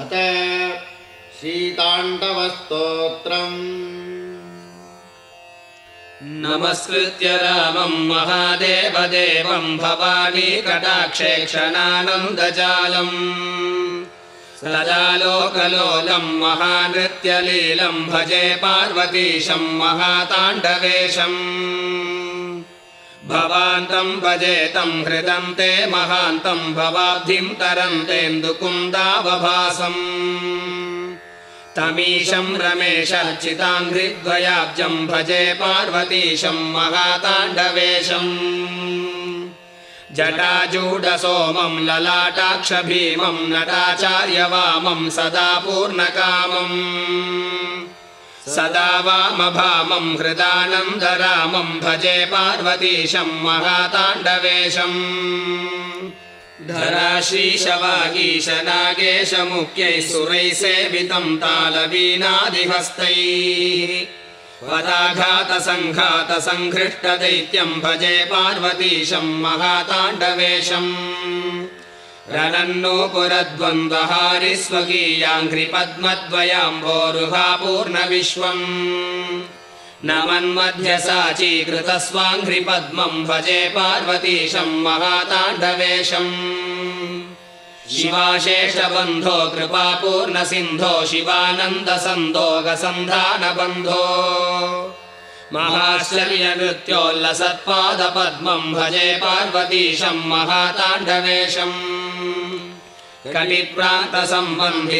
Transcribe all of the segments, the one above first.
अत शीताण्डवस्तोत्रम् नमस्कृत्य रामम् महादेवदेवम् भवानी कटाक्षेक्षणानन्दजालम्। सदालोकलोलम् महानृत्यलीलम् भजे पार्वतीशम् महाताण्डवेशम् भवान्तम् भजेतम् हृदम् ते महान्तम् भवाब्धिम् तरन्तेन्दुकुन्दावभासम् तमीशम् रमेशर्चिताङ्घ्रिद्वयाब्जम् भजे पार्वतीशम् महाताण्डवेशम्। जटाजूडसोमम् ललाटाक्षभीमम् नटाचार्यवामम् सदा पूर्णकामम् सदा वामभामम् हृदानन्दरामम् भजे पार्वतीशम् महाताण्डवेशम्। धराशीशवागीशनागेशमुख्यैः सुरैः सेवितम् तालवीनादिहस्तैः। वदाघातसङ्घातसङ्घृष्टदैत्यम् भजे पार्वतीशम् महाताण्डवेशम् रनन्नूपुरद्वन्द्वहारि स्वकीयाङ्घ्रिपद्मद्वयाम्भोरुहा पूर्णविश्वम् नमन्मध्यसाचीकृतस्वाङ्घ्रिपद्मम् भजे पार्वतीशम् महाताण्डवेशम्। शिवाशेषबन्धो कृपापूर्णसिन्धो शिवानन्दसन्दोगसन्धानबन्धो। महाश्चर्यनृत्योल्लसत्पादपद्मम् भजे पार्वतीशम् महाताण्डवेशम्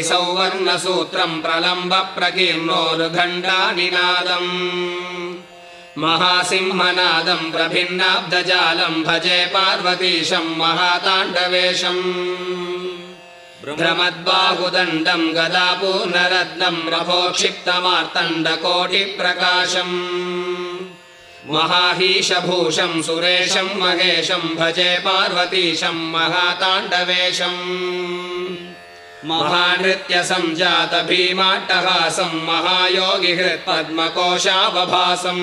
सौवर्णसूत्रम् प्रलम्ब प्रकीर्णोरुघण्टानिनादम् महासिंहनादम् प्रभिन्नाब्दजालम् भजे पार्वतीशम् महाताण्डवेशम्। भ्रमद्बाहुदण्डम् गदापूर्णरत्नम् रभोक्षिप्तमार्तण्डकोटिप्रकाशम् महाहीशभूषम् सुरेशम् महेशम् भजे पार्वतीशम् महाताण्डवेशम् महानृत्यसञ्जात भीमाट्टहासम् महायोगिहृत्पद्मकोशावभासम्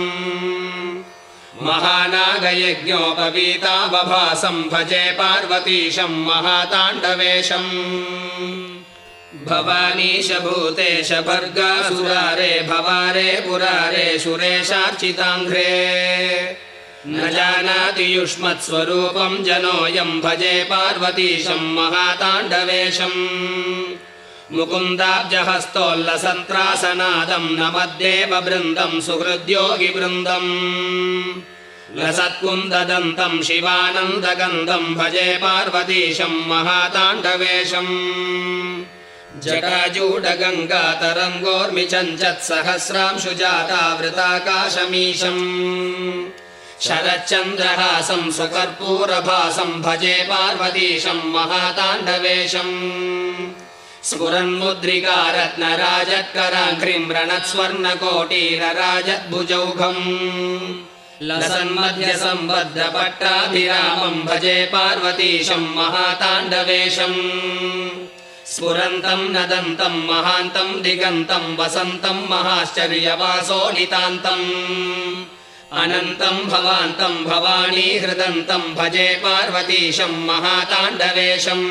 महानागयज्ञोपवीतावभासम् भजे पार्वतीशम् महाताण्डवेशम् भवानीश भूतेश भर्गासुरारे भवारे पुरारे सुरेशार्चिताङ्घ्रे न जानाति युष्मत्स्वरूपम् जनोऽयम् भजे पार्वतीशम् महाताण्डवेशम् मुकुन्दाब्जहस्तोल्लसन्त्रासनादम् नमद्देव बृन्दम् सुहृद्योगिवृन्दम् लसत्कुन्ददन्तम् शिवानन्दगन्धम् भजे पार्वतीशम् महाताण्डवेशम् जटाजूडगङ्गातरङ्गोर्मिचञ्चत्सहस्रांशुजातावृताकाशमीशम्। शरच्चन्द्रहासम् सुकर्पूरभासम् भजे पार्वतीशम् महाताण्डवेशम्। स्फुरन्मुद्रिकारत्नराजत्कराघ्रिम् रणत्स्वर्णकोटीरराजद्भुजौघम् लसन्मध्यसम्बद्धपट्टाभिरामम् भजे पार्वतीशम् महाताण्डवेशम् स्फुरन्तम् नदन्तम् महान्तम् दिगन्तम् वसन्तम् महाश्चर्यवासोलितान्तम् अनन्तम् भवान्तम् भवानी हृदन्तम् भजे पार्वतीशम् महाताण्डवेशम्।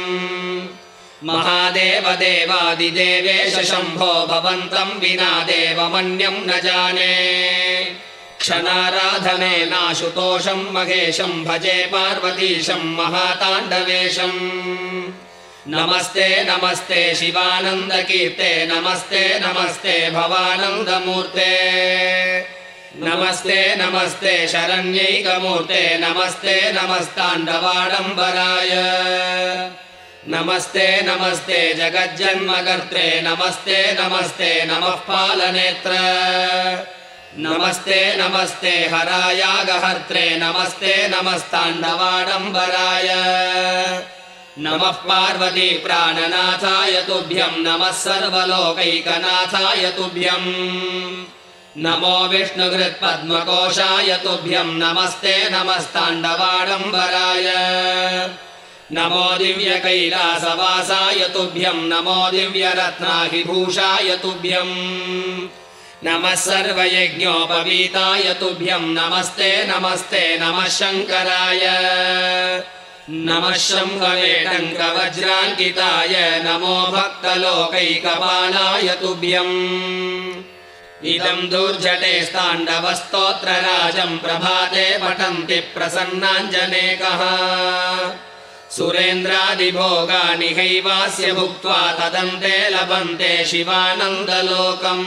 महादेव देवादिदेवेश शम्भो भवन्तम् विना देवमन्यम् न जाने। क्षणाराधनेनाशुतोषम् महेशम् भजे पार्वतीशम् महाताण्डवेशम् नमस्ते नमस्ते शिवानन्दकीर्ते नमस्ते नमस्ते भवानन्दमूर्ते। नमस्ते नमस्ते शरण्यैकमूर्ते नमस्ते नमस्ताण्डवाडम्बराय। नमस्ते नमस्ते जगज्जन्मकर्त्रे नमस्ते नमस्ते नमः पालनेत्र। नमस्ते नमस्ते हरायागहर्त्रे नमस्ते नमस्ताण्डवाडम्बराय नमः पार्वती प्राणनाथाय तुभ्यम् नमः सर्वलोकैकनाथाय तुभ्यम् नमो विष्णुहृत्पद्मकोशाय तुभ्यम् नमस्ते नमस्ताण्डवाडम्बराय। नमो दिव्यकैलासवासाय तुभ्यम् नमो दिव्यरत्नाभिभूषाय तुभ्यम् नमः सर्वयज्ञोपवीताय तुभ्यम् नमस्ते नमस्ते नमः शङ्कराय नमः शम्भवे टङ्कवज्राङ्किताय नमो भक्तलोकैकपालाय तुभ्यम्। इदम् दुर्जटे स्ताण्डवस्तोत्रराजम् प्रभाते पठन्ति प्रसन्नाञ्जनेकः सुरेन्द्रादिभोगानि हैवास्य भुक्त्वा तदन्ते लभन्ते शिवानन्दलोकम्